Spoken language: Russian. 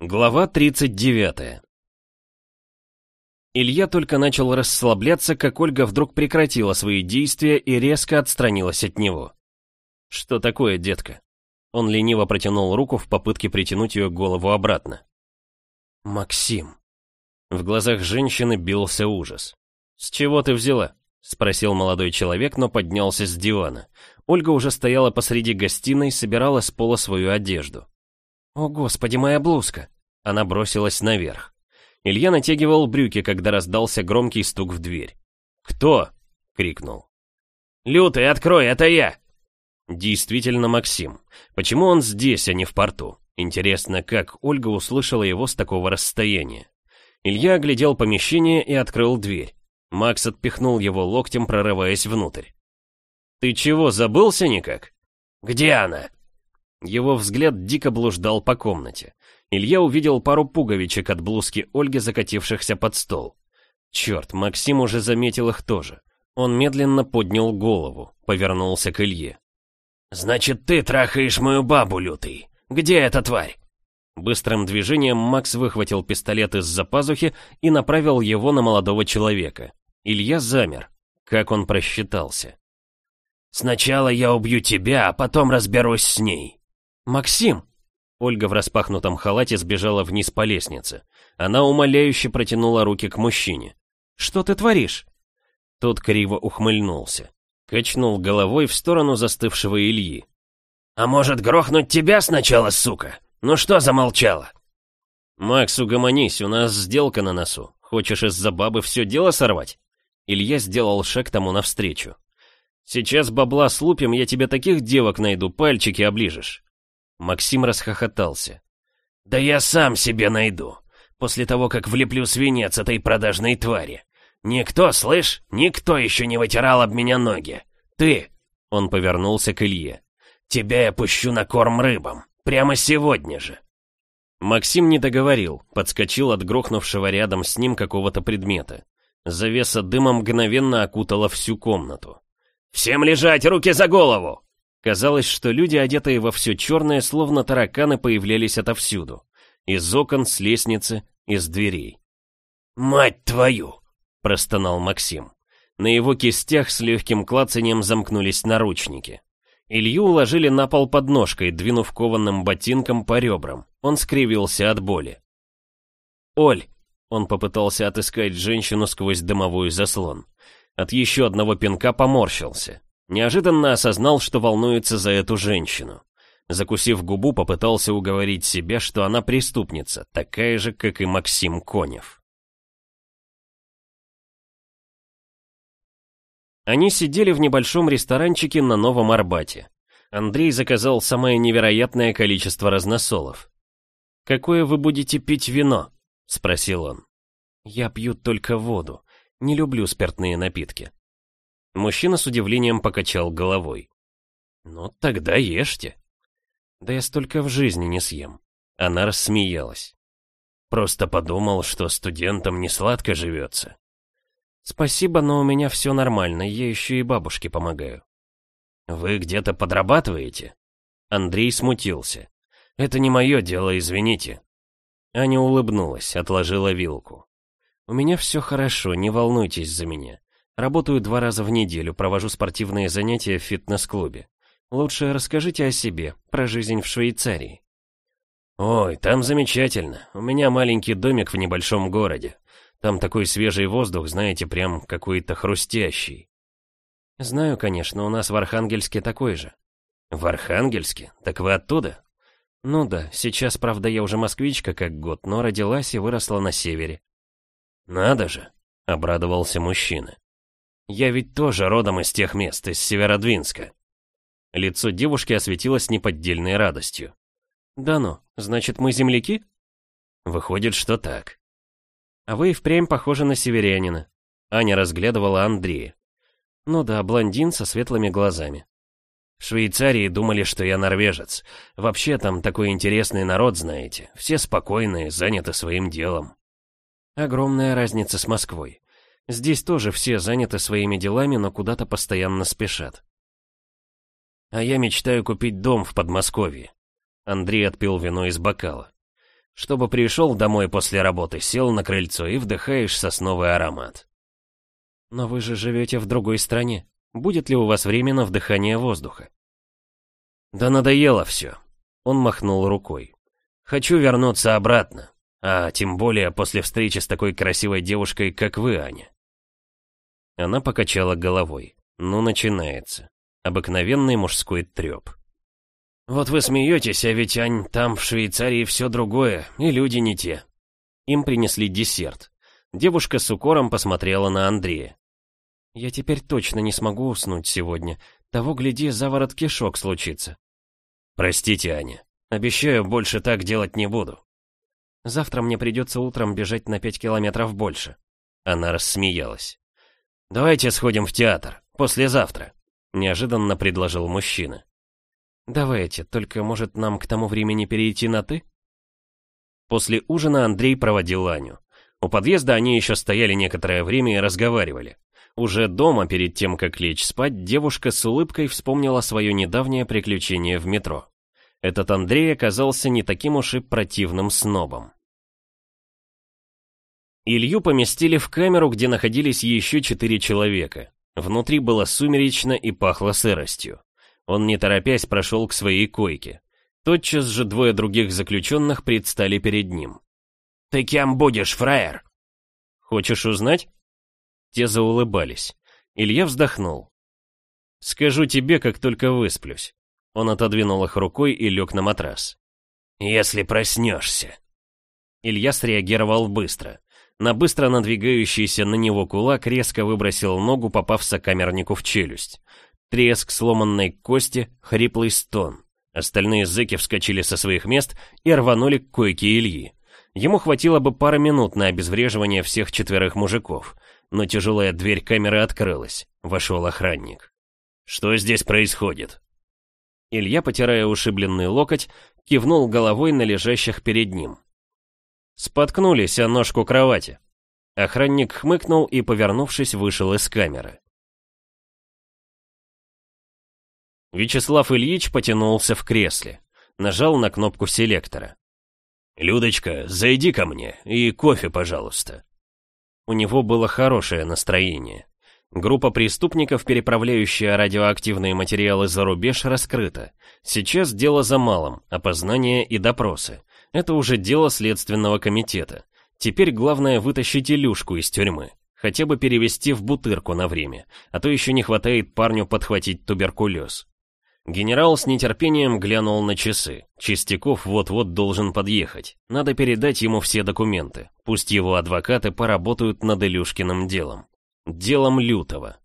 Глава 39 Илья только начал расслабляться, как Ольга вдруг прекратила свои действия и резко отстранилась от него. «Что такое, детка?» Он лениво протянул руку в попытке притянуть ее голову обратно. «Максим». В глазах женщины бился ужас. «С чего ты взяла?» — спросил молодой человек, но поднялся с дивана. Ольга уже стояла посреди гостиной, собирала с пола свою одежду. «О, господи, моя блузка!» Она бросилась наверх. Илья натягивал брюки, когда раздался громкий стук в дверь. «Кто?» — крикнул. «Лютый, открой, это я!» Действительно Максим. Почему он здесь, а не в порту? Интересно, как Ольга услышала его с такого расстояния. Илья оглядел помещение и открыл дверь. Макс отпихнул его локтем, прорываясь внутрь. «Ты чего, забылся никак?» «Где она?» Его взгляд дико блуждал по комнате. Илья увидел пару пуговичек от блузки Ольги, закатившихся под стол. Черт, Максим уже заметил их тоже. Он медленно поднял голову, повернулся к Илье. «Значит, ты трахаешь мою бабу, лютый. Где эта тварь?» Быстрым движением Макс выхватил пистолет из-за пазухи и направил его на молодого человека. Илья замер. Как он просчитался. «Сначала я убью тебя, а потом разберусь с ней». «Максим!» Ольга в распахнутом халате сбежала вниз по лестнице. Она умоляюще протянула руки к мужчине. «Что ты творишь?» Тот криво ухмыльнулся. Качнул головой в сторону застывшего Ильи. «А может, грохнуть тебя сначала, сука? Ну что замолчала?» «Макс, угомонись, у нас сделка на носу. Хочешь из-за бабы все дело сорвать?» Илья сделал шаг тому навстречу. «Сейчас бабла слупим, я тебе таких девок найду, пальчики оближешь». Максим расхохотался. «Да я сам себе найду, после того, как влеплю свинец этой продажной твари. Никто, слышь, никто еще не вытирал об меня ноги. Ты!» Он повернулся к Илье. «Тебя я пущу на корм рыбам. Прямо сегодня же!» Максим не договорил, подскочил от грохнувшего рядом с ним какого-то предмета. Завеса дыма мгновенно окутала всю комнату. «Всем лежать, руки за голову!» Казалось, что люди, одетые во все черное, словно тараканы, появлялись отовсюду. Из окон, с лестницы, из дверей. «Мать твою!» — простонал Максим. На его кистях с легким клацанием замкнулись наручники. Илью уложили на пол под ножкой, двинув кованым ботинком по ребрам. Он скривился от боли. «Оль!» — он попытался отыскать женщину сквозь дымовой заслон. От еще одного пинка поморщился. Неожиданно осознал, что волнуется за эту женщину. Закусив губу, попытался уговорить себя, что она преступница, такая же, как и Максим Конев. Они сидели в небольшом ресторанчике на Новом Арбате. Андрей заказал самое невероятное количество разносолов. «Какое вы будете пить вино?» — спросил он. «Я пью только воду. Не люблю спиртные напитки». Мужчина с удивлением покачал головой. «Ну, тогда ешьте». «Да я столько в жизни не съем». Она рассмеялась. «Просто подумал, что студентам не сладко живется». «Спасибо, но у меня все нормально, я еще и бабушке помогаю». «Вы где-то подрабатываете?» Андрей смутился. «Это не мое дело, извините». Аня улыбнулась, отложила вилку. «У меня все хорошо, не волнуйтесь за меня. Работаю два раза в неделю, провожу спортивные занятия в фитнес-клубе. Лучше расскажите о себе, про жизнь в Швейцарии». «Ой, там замечательно. У меня маленький домик в небольшом городе. Там такой свежий воздух, знаете, прям какой-то хрустящий». «Знаю, конечно, у нас в Архангельске такой же». «В Архангельске? Так вы оттуда?» «Ну да, сейчас, правда, я уже москвичка как год, но родилась и выросла на севере. «Надо же!» — обрадовался мужчина. «Я ведь тоже родом из тех мест, из Северодвинска». Лицо девушки осветилось неподдельной радостью. «Да ну, значит, мы земляки?» «Выходит, что так». «А вы и впрямь похожи на северянина». Аня разглядывала Андрея. «Ну да, блондин со светлыми глазами». В Швейцарии думали, что я норвежец. Вообще там такой интересный народ, знаете. Все спокойные, заняты своим делом. Огромная разница с Москвой. Здесь тоже все заняты своими делами, но куда-то постоянно спешат. А я мечтаю купить дом в Подмосковье. Андрей отпил вино из бокала. Чтобы пришел домой после работы, сел на крыльцо и вдыхаешь сосновый аромат. Но вы же живете в другой стране. Будет ли у вас время на вдыхание воздуха? Да надоело все. Он махнул рукой. Хочу вернуться обратно. А тем более после встречи с такой красивой девушкой, как вы, Аня. Она покачала головой. Ну, начинается. Обыкновенный мужской треп. Вот вы смеетесь, а ведь, Ань, там, в Швейцарии, все другое, и люди не те. Им принесли десерт. Девушка с укором посмотрела на Андрея. «Я теперь точно не смогу уснуть сегодня. Того, гляди, заворот кишок случится». «Простите, Аня. Обещаю, больше так делать не буду». «Завтра мне придется утром бежать на пять километров больше». Она рассмеялась. «Давайте сходим в театр. Послезавтра», — неожиданно предложил мужчина. «Давайте, только, может, нам к тому времени перейти на «ты»?» После ужина Андрей проводил Аню. У подъезда они еще стояли некоторое время и разговаривали. Уже дома, перед тем, как лечь спать, девушка с улыбкой вспомнила свое недавнее приключение в метро. Этот Андрей оказался не таким уж и противным снобом. Илью поместили в камеру, где находились еще четыре человека. Внутри было сумеречно и пахло сыростью. Он, не торопясь, прошел к своей койке. Тотчас же двое других заключенных предстали перед ним. «Ты кем будешь, фраер?» «Хочешь узнать?» Те заулыбались. Илья вздохнул. «Скажу тебе, как только высплюсь». Он отодвинул их рукой и лег на матрас. «Если проснешься». Илья среагировал быстро. На быстро надвигающийся на него кулак резко выбросил ногу, попав сокамернику в челюсть. Треск сломанной кости, хриплый стон. Остальные зэки вскочили со своих мест и рванули к койке Ильи. Ему хватило бы пары минут на обезвреживание всех четверых мужиков, но тяжелая дверь камеры открылась. Вошел охранник. «Что здесь происходит?» Илья, потирая ушибленный локоть, кивнул головой на лежащих перед ним. Споткнулись о ножку кровати. Охранник хмыкнул и, повернувшись, вышел из камеры. Вячеслав Ильич потянулся в кресле, нажал на кнопку селектора. «Людочка, зайди ко мне и кофе, пожалуйста». У него было хорошее настроение. Группа преступников, переправляющая радиоактивные материалы за рубеж, раскрыта. Сейчас дело за малым – опознание и допросы. Это уже дело Следственного комитета. Теперь главное вытащить Илюшку из тюрьмы. Хотя бы перевести в бутырку на время, а то еще не хватает парню подхватить туберкулез. Генерал с нетерпением глянул на часы. Чистяков вот-вот должен подъехать. Надо передать ему все документы. Пусть его адвокаты поработают над Илюшкиным делом. Делом лютого.